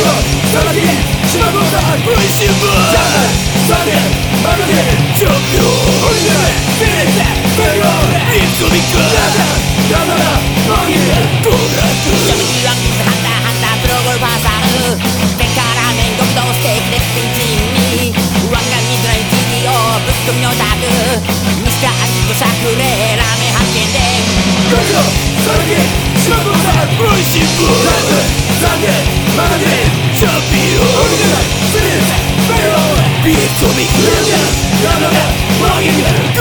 고 사라진 심하고다 불신 분 사는 망가진 종류 올려내 피리세 괴로운 입술이고 나다 나나라 멍이는 꾸락꾸 여기랑 한다 한다 들어올 바사르 백가라 맹금도 세크렛 생진이 왕관 미드라이 드디어 부금 여자들 미스터 안고 사쿠레 라메 함께된 그저 사라진 Target should be organized Sinners, federal, be to be clear None of that belonging